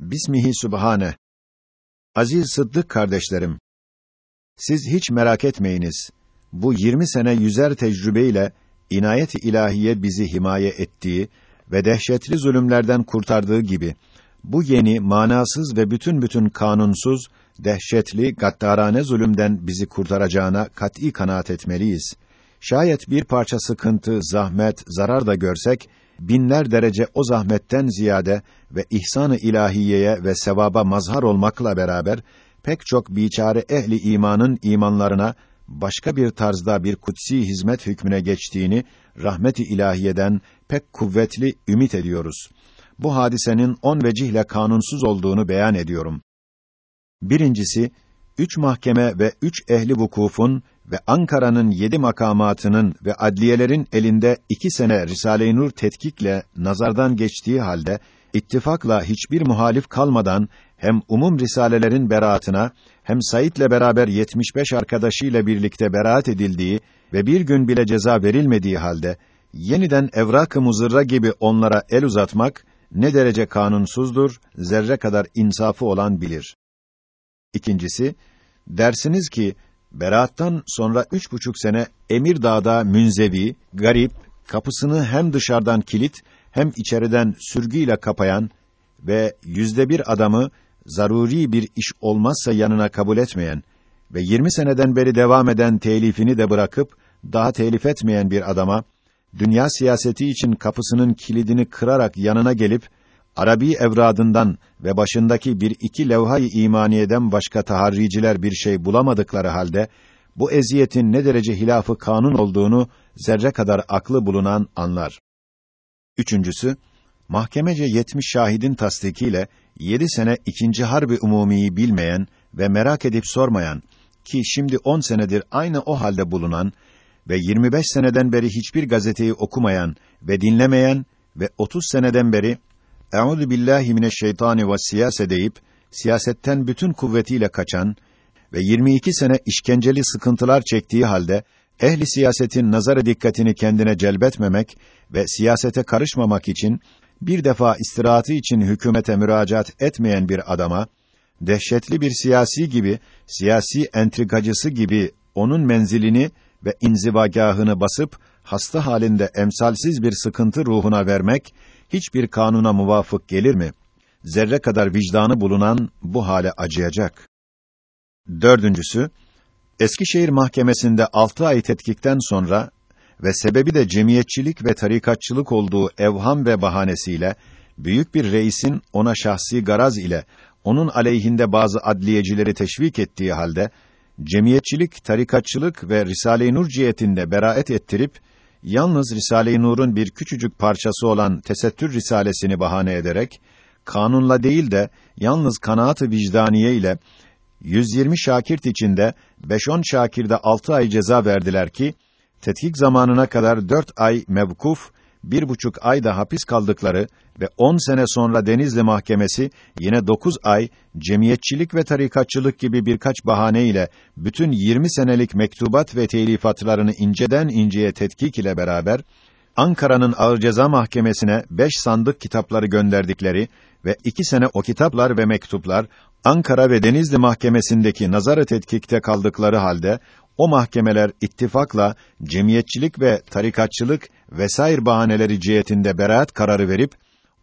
Bismihi Sübhane. Aziz Sıddık kardeşlerim, siz hiç merak etmeyiniz. Bu 20 sene yüzer tecrübeyle inayet-i ilahiye bizi himaye ettiği ve dehşetli zulümlerden kurtardığı gibi bu yeni, manasız ve bütün bütün kanunsuz, dehşetli, gaddarane zulümden bizi kurtaracağına kat'î kanaat etmeliyiz. Şayet bir parça sıkıntı, zahmet, zarar da görsek, binler derece o zahmetten ziyade ve ihsan-ı ilahiyeye ve sevaba mazhar olmakla beraber pek çok biçare ehli imanın imanlarına başka bir tarzda bir kutsi hizmet hükmüne geçtiğini rahmet-i ilahiyeden pek kuvvetli ümit ediyoruz. Bu hadisenin on vecihle kanunsuz olduğunu beyan ediyorum. Birincisi, üç mahkeme ve üç ehli vukufun ve Ankara'nın yedi makamatının ve adliyelerin elinde iki sene Risale-i Nur tetkikle nazardan geçtiği halde ittifakla hiçbir muhalif kalmadan hem umum risalelerin beraatına hem Said'le beraber 75 arkadaşıyla birlikte beraat edildiği ve bir gün bile ceza verilmediği halde yeniden evrak-ı muzırra gibi onlara el uzatmak ne derece kanunsuzdur, zerre kadar insafı olan bilir. İkincisi, dersiniz ki Beraattan sonra üç buçuk sene Emir Dağ'da münzevi, garip, kapısını hem dışarıdan kilit hem içeriden sürgüyle kapayan ve yüzde bir adamı zaruri bir iş olmazsa yanına kabul etmeyen ve yirmi seneden beri devam eden telifini de bırakıp daha telif etmeyen bir adama dünya siyaseti için kapısının kilidini kırarak yanına gelip Arabi evradından ve başındaki bir iki levha-i imaniyeden başka taharriciler bir şey bulamadıkları halde bu eziyetin ne derece hilafı kanun olduğunu zerre kadar aklı bulunan anlar. Üçüncüsü, mahkemece yetmiş şahidin tasdikiyle yedi sene ikinci harbi umumiyi bilmeyen ve merak edip sormayan ki şimdi on senedir aynı o halde bulunan ve 25 seneden beri hiçbir gazeteyi okumayan ve dinlemeyen ve 30 seneden beri Euzu billahi mineşşeytani ve siyase deyip siyasetten bütün kuvvetiyle kaçan ve 22 sene işkenceli sıkıntılar çektiği halde ehli siyasetin nazarı dikkatini kendine celbetmemek ve siyasete karışmamak için bir defa istirahatı için hükümete müracaat etmeyen bir adama dehşetli bir siyasi gibi, siyasi entrikacısı gibi onun menzilini ve inzivagahını basıp hasta halinde emsalsiz bir sıkıntı ruhuna vermek hiçbir kanuna muvafık gelir mi? Zerre kadar vicdanı bulunan bu hale acıyacak. Dördüncüsü, Eskişehir Mahkemesi'nde altı ay tetkikten sonra ve sebebi de cemiyetçilik ve tarikatçılık olduğu evham ve bahanesiyle büyük bir reisin ona şahsi garaz ile onun aleyhinde bazı adliyecileri teşvik ettiği halde cemiyetçilik, tarikatçılık ve Risale-i Nur cihetinde beraet ettirip yalnız Risale-i Nur'un bir küçücük parçası olan Tesettür Risalesini bahane ederek kanunla değil de yalnız kanaat-ı vicdaniye ile 120 şakirt içinde 5-10 şakirde 6 ay ceza verdiler ki tetkik zamanına kadar 4 ay mevkuf bir buçuk ayda hapis kaldıkları ve on sene sonra Denizli Mahkemesi yine dokuz ay cemiyetçilik ve tarikatçılık gibi birkaç bahane ile bütün yirmi senelik mektubat ve telifatlarını inceden inceye tetkik ile beraber Ankara'nın Ağır Ceza Mahkemesi'ne beş sandık kitapları gönderdikleri ve iki sene o kitaplar ve mektuplar Ankara ve Denizli Mahkemesi'ndeki nazar tetkikte kaldıkları halde o mahkemeler ittifakla cemiyetçilik ve tarikatçılık vesair bahaneleri cihetinde beraat kararı verip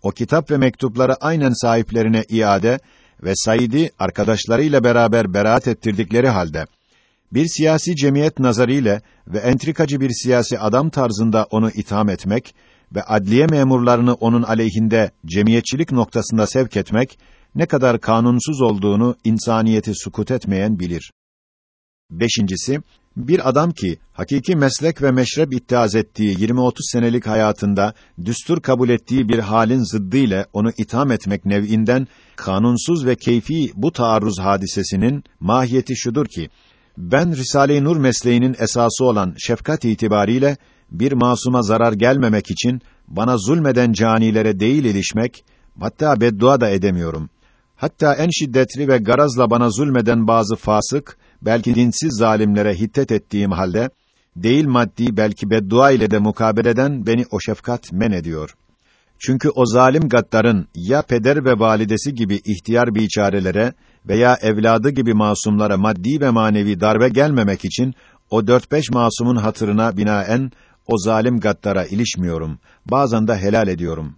o kitap ve mektupları aynen sahiplerine iade ve Said'i arkadaşlarıyla beraber beraat ettirdikleri halde bir siyasi cemiyet nazarıyla ve entrikacı bir siyasi adam tarzında onu itham etmek ve adliye memurlarını onun aleyhinde cemiyetçilik noktasında sevk etmek ne kadar kanunsuz olduğunu insaniyeti sukut etmeyen bilir. Beşincisi, bir adam ki hakiki meslek ve meşrep iddiaz ettiği 20-30 senelik hayatında düstur kabul ettiği bir halin zıddı ile onu itham etmek nev'inden kanunsuz ve keyfi bu taarruz hadisesinin mahiyeti şudur ki ben Risale-i Nur mesleğinin esası olan şefkat itibariyle bir masuma zarar gelmemek için bana zulmeden canilere değil ilişmek hatta beddua da edemiyorum. Hatta en şiddetli ve garazla bana zulmeden bazı fasık belki dinsiz zalimlere hiddet ettiğim halde, değil maddi belki beddua ile de mukabeleden beni o şefkat men ediyor. Çünkü o zalim gaddarın ya peder ve validesi gibi ihtiyar biçarelere veya evladı gibi masumlara maddi ve manevi darbe gelmemek için o dört beş masumun hatırına binaen o zalim gaddara ilişmiyorum. Bazen de helal ediyorum.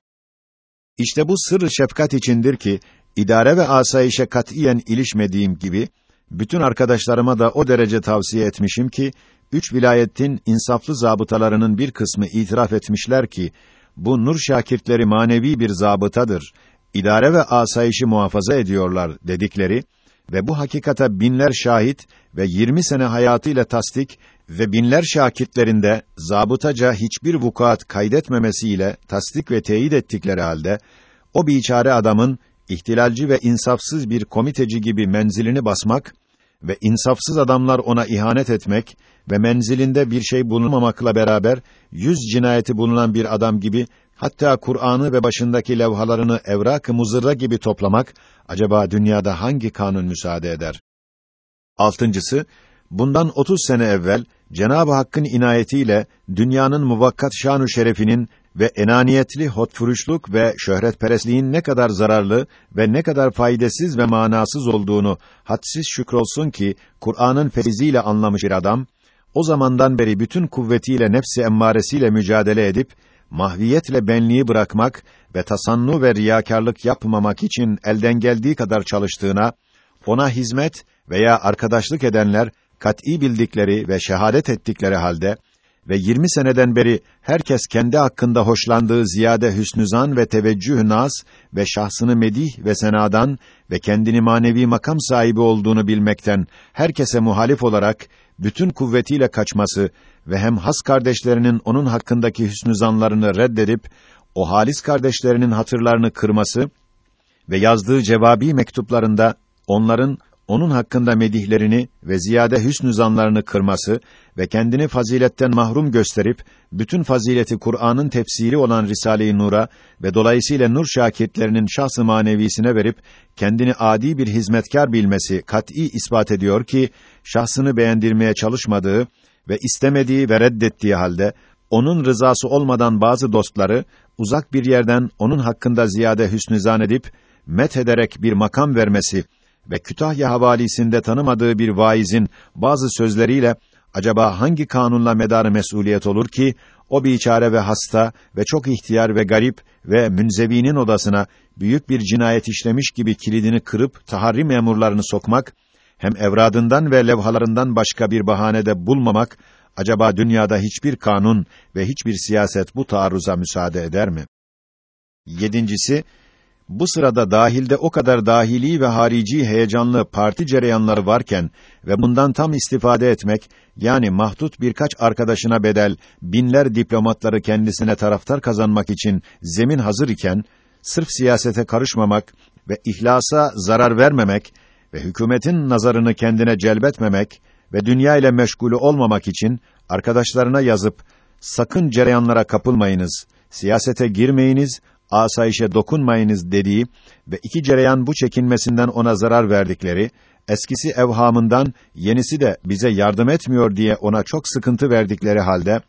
İşte bu sırrı şefkat içindir ki idare ve asayişe katiyen ilişmediğim gibi bütün arkadaşlarıma da o derece tavsiye etmişim ki üç vilayetin insaflı zabıtalarının bir kısmı itiraf etmişler ki bu nur şakirtleri manevi bir zabıtadır. İdare ve asayişi muhafaza ediyorlar dedikleri ve bu hakikata binler şahit ve 20 sene hayatıyla tasdik ve binler şakitlerinde zabıtaca hiçbir vukuat kaydetmemesiyle tasdik ve teyit ettikleri halde o biçare adamın ihtilalci ve insafsız bir komiteci gibi menzilini basmak ve insafsız adamlar ona ihanet etmek ve menzilinde bir şey bulunmamakla beraber yüz cinayeti bulunan bir adam gibi hatta Kur'an'ı ve başındaki levhalarını evrak-ı muzırra gibi toplamak acaba dünyada hangi kanun müsaade eder? Altıncısı, bundan 30 sene evvel Cenab-ı Hakk'ın inayetiyle dünyanın muvakkat şanu şerefinin ve enaniyetli hotfuruşluk ve şöhretperestliğin ne kadar zararlı ve ne kadar faydasız ve manasız olduğunu hadsiz şükrolsun ki Kur'an'ın feyziyle anlamış bir adam o zamandan beri bütün kuvvetiyle nefsi emmaresiyle mücadele edip mahviyetle benliği bırakmak ve tasannu ve riyakarlık yapmamak için elden geldiği kadar çalıştığına ona hizmet veya arkadaşlık edenler kat'î bildikleri ve şehadet ettikleri halde ve 20 seneden beri herkes kendi hakkında hoşlandığı ziyade hüsnüzan ve teveccüh nas ve şahsını medih ve senadan ve kendini manevi makam sahibi olduğunu bilmekten herkese muhalif olarak bütün kuvvetiyle kaçması ve hem has kardeşlerinin onun hakkındaki hüsnüzanlarını reddedip o halis kardeşlerinin hatırlarını kırması ve yazdığı cevabi mektuplarında onların onun hakkında medihlerini ve ziyade hüsnü zanlarını kırması ve kendini faziletten mahrum gösterip bütün fazileti Kur'an'ın tefsiri olan Risale-i Nur'a ve dolayısıyla nur şakirtlerinin şahs-ı manevisine verip kendini adi bir hizmetkar bilmesi kat'î ispat ediyor ki şahsını beğendirmeye çalışmadığı ve istemediği ve reddettiği halde onun rızası olmadan bazı dostları uzak bir yerden onun hakkında ziyade hüsnü zan edip met ederek bir makam vermesi ve Kütahya havalisinde tanımadığı bir vaizin bazı sözleriyle acaba hangi kanunla medarı mesuliyet olur ki o biçare ve hasta ve çok ihtiyar ve garip ve münzevinin odasına büyük bir cinayet işlemiş gibi kilidini kırıp taharri memurlarını sokmak hem evradından ve levhalarından başka bir bahanede bulmamak acaba dünyada hiçbir kanun ve hiçbir siyaset bu taarruza müsaade eder mi? Yedincisi, bu sırada dahilde o kadar dahili ve harici heyecanlı parti cereyanları varken ve bundan tam istifade etmek, yani mahdut birkaç arkadaşına bedel, binler diplomatları kendisine taraftar kazanmak için zemin hazır iken, sırf siyasete karışmamak ve ihlasa zarar vermemek ve hükümetin nazarını kendine celbetmemek ve dünya ile meşgulü olmamak için arkadaşlarına yazıp sakın cereyanlara kapılmayınız, siyasete girmeyiniz, asayişe dokunmayınız dediği ve iki cereyan bu çekinmesinden ona zarar verdikleri, eskisi evhamından yenisi de bize yardım etmiyor diye ona çok sıkıntı verdikleri halde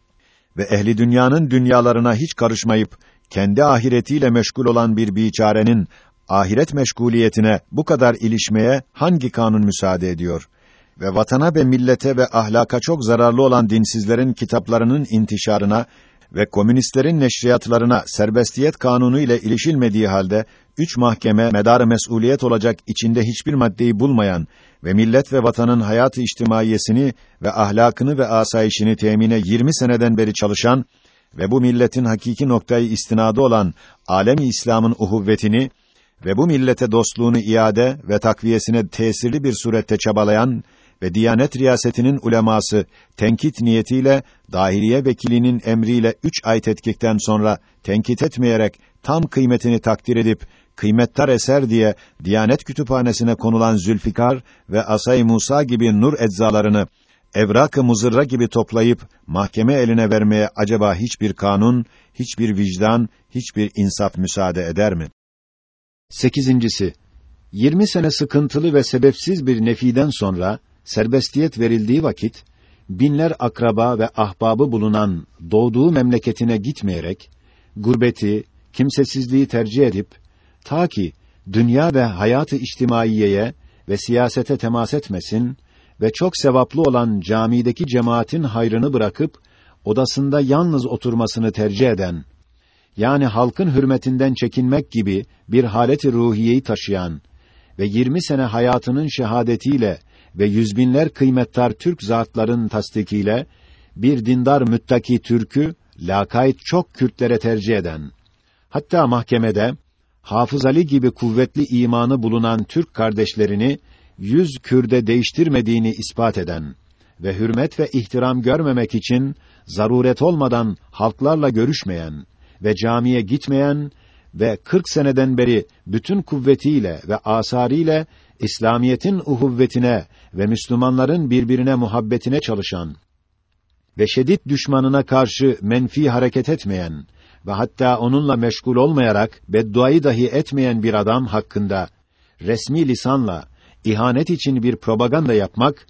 ve ehli dünyanın dünyalarına hiç karışmayıp kendi ahiretiyle meşgul olan bir biçarenin ahiret meşguliyetine bu kadar ilişmeye hangi kanun müsaade ediyor? Ve vatana ve millete ve ahlaka çok zararlı olan dinsizlerin kitaplarının intişarına ve komünistlerin neşriyatlarına serbestiyet kanunu ile ilişilmediği halde üç mahkeme medar mesuliyet olacak içinde hiçbir maddeyi bulmayan ve millet ve vatanın hayatı içtimaiyesini ve ahlakını ve asayişini temine 20 seneden beri çalışan ve bu milletin hakiki noktayı istinadı olan alemi İslam'ın uhuvvetini ve bu millete dostluğunu iade ve takviyesine tesirli bir surette çabalayan ve Diyanet Riyasetinin uleması tenkit niyetiyle dahiliye vekilinin emriyle üç ay tetkikten sonra tenkit etmeyerek tam kıymetini takdir edip kıymettar eser diye Diyanet Kütüphanesi'ne konulan Zülfikar ve Asay Musa gibi nur eczalarını evrak-ı muzırra gibi toplayıp mahkeme eline vermeye acaba hiçbir kanun, hiçbir vicdan, hiçbir insaf müsaade eder mi? Sekizincisi, 20 sene sıkıntılı ve sebepsiz bir nefiden sonra serbestiyet verildiği vakit binler akraba ve ahbabı bulunan doğduğu memleketine gitmeyerek gurbeti, kimsesizliği tercih edip ta ki dünya ve hayatı içtimaiyeye ve siyasete temas etmesin ve çok sevaplı olan camideki cemaatin hayrını bırakıp odasında yalnız oturmasını tercih eden yani halkın hürmetinden çekinmek gibi bir haleti ruhiyeyi taşıyan ve 20 sene hayatının şehadetiyle ve yüzbinler kıymettar Türk zatların tasdikiyle bir dindar müttaki Türk'ü lakayt çok Kürtlere tercih eden hatta mahkemede Hafız Ali gibi kuvvetli imanı bulunan Türk kardeşlerini yüz Kürde değiştirmediğini ispat eden ve hürmet ve ihtiram görmemek için zaruret olmadan halklarla görüşmeyen ve camiye gitmeyen ve 40 seneden beri bütün kuvvetiyle ve asariyle İslamiyetin uhuvvetine ve Müslümanların birbirine muhabbetine çalışan ve şiddet düşmanına karşı menfi hareket etmeyen ve hatta onunla meşgul olmayarak bedduayı dahi etmeyen bir adam hakkında resmi lisanla ihanet için bir propaganda yapmak,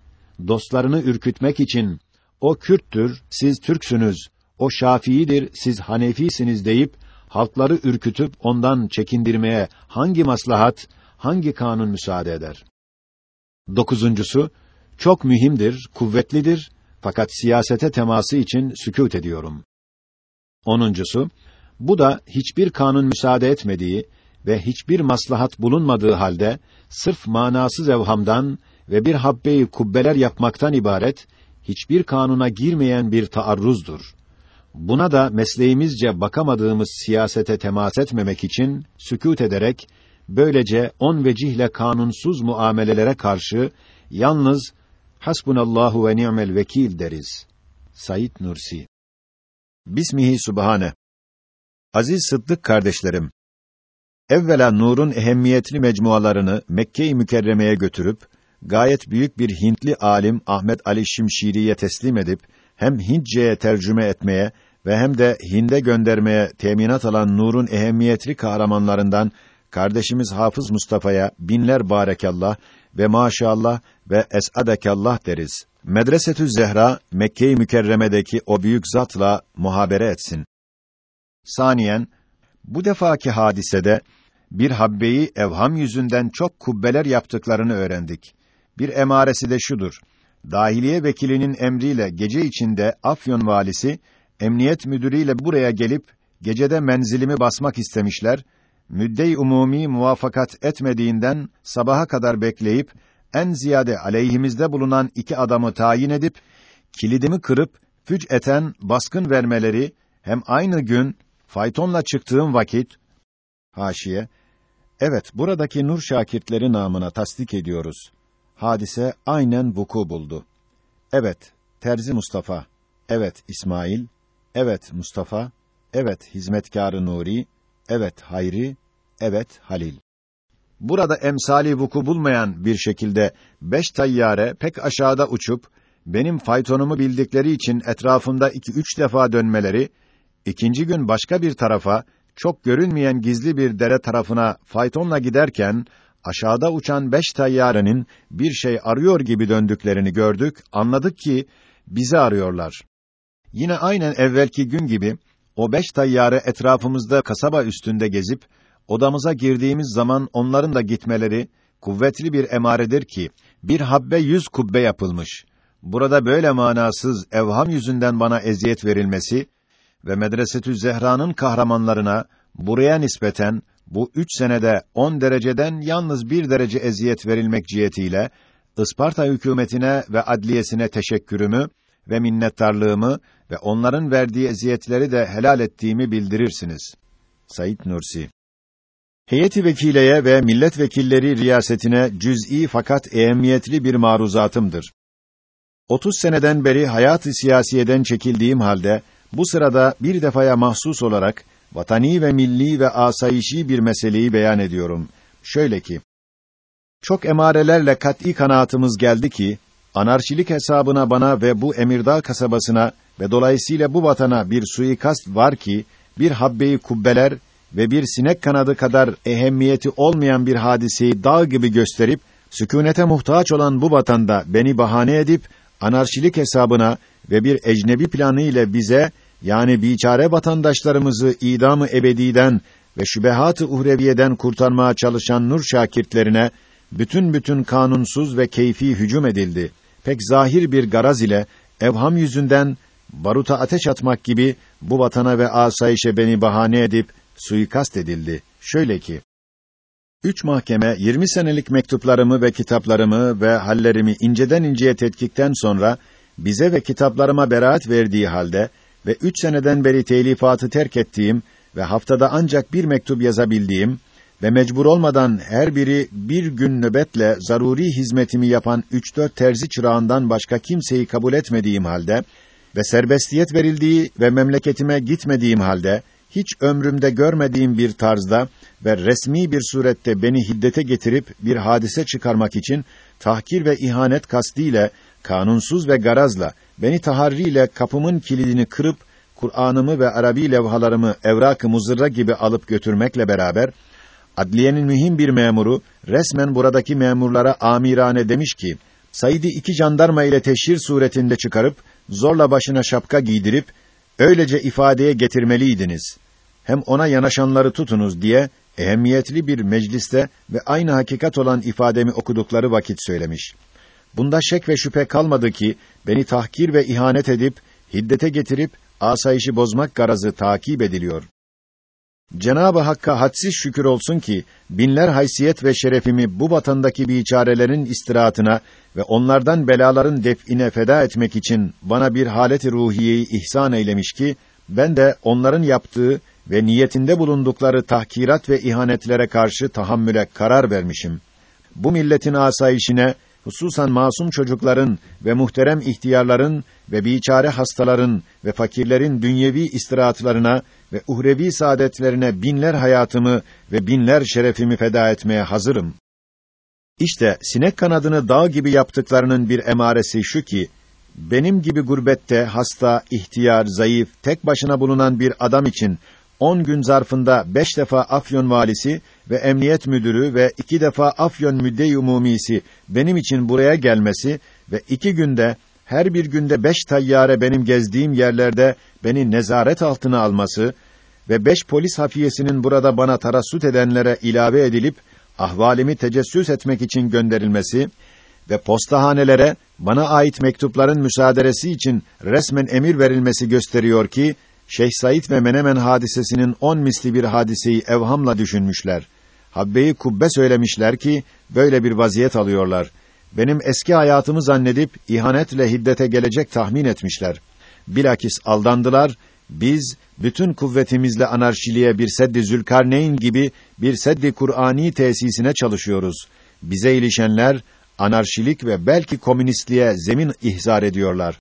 dostlarını ürkütmek için o Kürttür, siz Türksünüz, o Şafii'dir, siz Hanefisiniz deyip halkları ürkütüp ondan çekindirmeye hangi maslahat, hangi kanun müsaade eder? Dokuzuncusu, çok mühimdir, kuvvetlidir, fakat siyasete teması için sükût ediyorum. Onuncusu, bu da hiçbir kanun müsaade etmediği ve hiçbir maslahat bulunmadığı halde sırf manasız evhamdan ve bir habbeyi kubbeler yapmaktan ibaret hiçbir kanuna girmeyen bir taarruzdur. Buna da mesleğimizce bakamadığımız siyasete temas etmemek için sükût ederek böylece on vecihle kanunsuz muamelelere karşı yalnız hasbunallahu ve ni'mel vekil deriz. Said Nursi. Bismihi Subhane. Aziz Sıddık kardeşlerim. Evvela Nur'un ehemmiyetli mecmualarını Mekke-i Mükerreme'ye götürüp gayet büyük bir Hintli alim Ahmet Ali Şimşiri'ye teslim edip hem Hintçeye tercüme etmeye ve hem de Hind'e göndermeye teminat alan Nur'un ehemmiyetli kahramanlarından kardeşimiz Hafız Mustafa'ya binler barekallah ve maşallah ve esadekallah deriz. Medresetü Zehra Mekke-i Mükerreme'deki o büyük zatla muhabere etsin. Saniyen bu defaki hadisede bir habbeyi evham yüzünden çok kubbeler yaptıklarını öğrendik. Bir emaresi de şudur. Dahiliye vekilinin emriyle gece içinde Afyon valisi emniyet müdürüyle buraya gelip gecede menzilimi basmak istemişler. Müddei umumi muvafakat etmediğinden sabaha kadar bekleyip en ziyade aleyhimizde bulunan iki adamı tayin edip kilidimi kırıp füc eten baskın vermeleri hem aynı gün faytonla çıktığım vakit haşiye Evet, buradaki nur şakirtleri namına tasdik ediyoruz. Hadise aynen vuku buldu. Evet, Terzi Mustafa. Evet, İsmail. Evet, Mustafa. Evet, hizmetkarı Nuri. Evet, Hayri. Evet, Halil. Burada emsali vuku bulmayan bir şekilde beş tayyare pek aşağıda uçup benim faytonumu bildikleri için etrafımda iki üç defa dönmeleri, ikinci gün başka bir tarafa çok görünmeyen gizli bir dere tarafına faytonla giderken aşağıda uçan beş tayyarenin bir şey arıyor gibi döndüklerini gördük, anladık ki bizi arıyorlar. Yine aynen evvelki gün gibi o beş tayyare etrafımızda kasaba üstünde gezip odamıza girdiğimiz zaman onların da gitmeleri kuvvetli bir emaredir ki bir habbe yüz kubbe yapılmış. Burada böyle manasız evham yüzünden bana eziyet verilmesi ve Medresetü Zehra'nın kahramanlarına buraya nispeten bu üç senede on dereceden yalnız bir derece eziyet verilmek cihetiyle Isparta hükümetine ve adliyesine teşekkürümü ve minnettarlığımı ve onların verdiği eziyetleri de helal ettiğimi bildirirsiniz. Said Nursi Heyeti vekileye ve milletvekilleri riyasetine cüz'i fakat ehemmiyetli bir maruzatımdır. 30 seneden beri hayat-ı siyasiyeden çekildiğim halde bu sırada bir defaya mahsus olarak vatani ve milli ve asayişi bir meseleyi beyan ediyorum. Şöyle ki, çok emarelerle kat'î kanaatımız geldi ki, anarşilik hesabına bana ve bu Emirdağ kasabasına ve dolayısıyla bu vatana bir suikast var ki, bir habbeyi kubbeler ve bir sinek kanadı kadar ehemmiyeti olmayan bir hadiseyi dağ gibi gösterip, sükûnete muhtaç olan bu vatanda beni bahane edip, anarşilik hesabına ve bir ecnebi planı ile bize yani biçare vatandaşlarımızı idamı ebediden ve şübehat-ı uhreviyeden kurtarmaya çalışan nur şakirtlerine bütün bütün kanunsuz ve keyfi hücum edildi. Pek zahir bir garaz ile evham yüzünden baruta ateş atmak gibi bu vatana ve asayişe beni bahane edip suikast edildi. Şöyle ki, Üç mahkeme, 20 senelik mektuplarımı ve kitaplarımı ve hallerimi inceden inceye tetkikten sonra, bize ve kitaplarıma beraat verdiği halde ve üç seneden beri telifatı terk ettiğim ve haftada ancak bir mektup yazabildiğim ve mecbur olmadan her biri bir gün nöbetle zaruri hizmetimi yapan üç dört terzi çırağından başka kimseyi kabul etmediğim halde ve serbestiyet verildiği ve memleketime gitmediğim halde hiç ömrümde görmediğim bir tarzda ve resmi bir surette beni hiddete getirip bir hadise çıkarmak için tahkir ve ihanet kastiyle kanunsuz ve garazla beni taharriyle kapımın kilidini kırıp Kur'an'ımı ve Arabi levhalarımı evrak-ı muzırra gibi alıp götürmekle beraber adliyenin mühim bir memuru resmen buradaki memurlara amirane demiş ki Said'i iki jandarma ile teşhir suretinde çıkarıp zorla başına şapka giydirip öylece ifadeye getirmeliydiniz. Hem ona yanaşanları tutunuz diye ehemmiyetli bir mecliste ve aynı hakikat olan ifademi okudukları vakit söylemiş. Bunda şek ve şüphe kalmadı ki beni tahkir ve ihanet edip hiddete getirip asayişi bozmak garazı takip ediliyor. Cenab-ı Hakk'a hadsiz şükür olsun ki binler haysiyet ve şerefimi bu vatandaki biçarelerin istirahatına ve onlardan belaların def'ine feda etmek için bana bir haleti ruhiyeyi ihsan eylemiş ki ben de onların yaptığı ve niyetinde bulundukları tahkirat ve ihanetlere karşı tahammüle karar vermişim. Bu milletin asayişine hususan masum çocukların ve muhterem ihtiyarların ve biçare hastaların ve fakirlerin dünyevi istirahatlarına ve uhrevi saadetlerine binler hayatımı ve binler şerefimi feda etmeye hazırım. İşte sinek kanadını dağ gibi yaptıklarının bir emaresi şu ki, benim gibi gurbette hasta, ihtiyar, zayıf, tek başına bulunan bir adam için on gün zarfında beş defa Afyon valisi ve emniyet müdürü ve iki defa Afyon müdde umumisi benim için buraya gelmesi ve iki günde her bir günde beş tayyare benim gezdiğim yerlerde beni nezaret altına alması ve beş polis hafiyesinin burada bana tarassut edenlere ilave edilip ahvalimi tecessüs etmek için gönderilmesi ve postahanelere bana ait mektupların müsaaderesi için resmen emir verilmesi gösteriyor ki Şeyh Said ve Menemen hadisesinin on misli bir hadiseyi evhamla düşünmüşler. Habbeyi kubbe söylemişler ki böyle bir vaziyet alıyorlar. Benim eski hayatımı zannedip ihanetle hiddete gelecek tahmin etmişler. Bilakis aldandılar. Biz bütün kuvvetimizle anarşiliğe bir seddi Zülkarneyn gibi bir seddi Kur'ani tesisine çalışıyoruz. Bize ilişenler anarşilik ve belki komünistliğe zemin ihzar ediyorlar.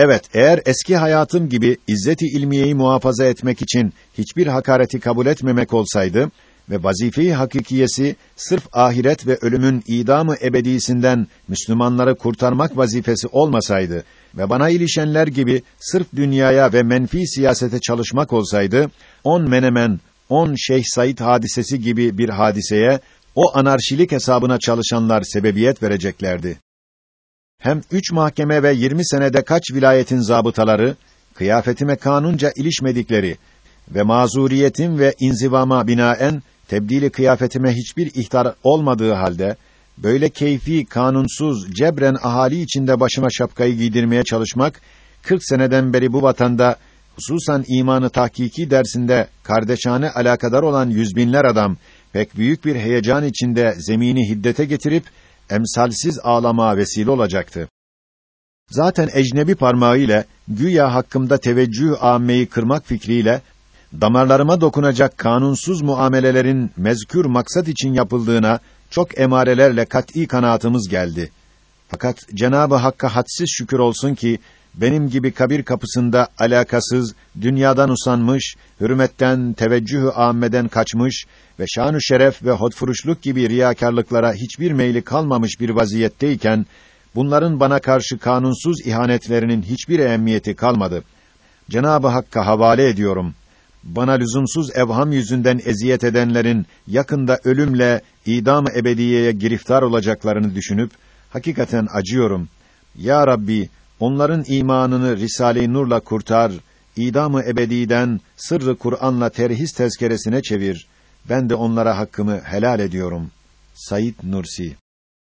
Evet, eğer eski hayatım gibi izzeti ilmiyeyi muhafaza etmek için hiçbir hakareti kabul etmemek olsaydı ve vazife-i hakikiyesi sırf ahiret ve ölümün idamı ebedisinden Müslümanları kurtarmak vazifesi olmasaydı ve bana ilişenler gibi sırf dünyaya ve menfi siyasete çalışmak olsaydı, on menemen, on Şeyh Said hadisesi gibi bir hadiseye, o anarşilik hesabına çalışanlar sebebiyet vereceklerdi. Hem üç mahkeme ve yirmi senede kaç vilayetin zabıtaları, kıyafetime kanunca ilişmedikleri ve mazuriyetim ve inzivama binaen tebdili kıyafetime hiçbir ihtar olmadığı halde böyle keyfi, kanunsuz, cebren ahali içinde başıma şapkayı giydirmeye çalışmak 40 seneden beri bu vatanda hususan imanı tahkiki dersinde kardeşane alakadar olan yüz binler adam pek büyük bir heyecan içinde zemini hiddete getirip emsalsiz ağlama vesile olacaktı. Zaten ecnebi parmağı ile güya hakkımda teveccüh âmmeyi kırmak fikriyle damarlarıma dokunacak kanunsuz muamelelerin mezkür maksat için yapıldığına çok emarelerle kat'î kanaatımız geldi. Fakat Cenabı Hakk'a hadsiz şükür olsun ki benim gibi kabir kapısında alakasız, dünyadan usanmış, hürmetten, teveccühü âmmeden kaçmış ve şanü şeref ve hodfuruşluk gibi riyakarlıklara hiçbir meyli kalmamış bir vaziyetteyken bunların bana karşı kanunsuz ihanetlerinin hiçbir ehemmiyeti kalmadı. Cenabı Hakk'a havale ediyorum bana lüzumsuz evham yüzünden eziyet edenlerin yakında ölümle idam-ı ebediyeye giriftar olacaklarını düşünüp hakikaten acıyorum. Ya Rabbi, onların imanını Risale-i Nur'la kurtar, idamı ebediden sırrı Kur'an'la terhis tezkeresine çevir. Ben de onlara hakkımı helal ediyorum. Sayit Nursi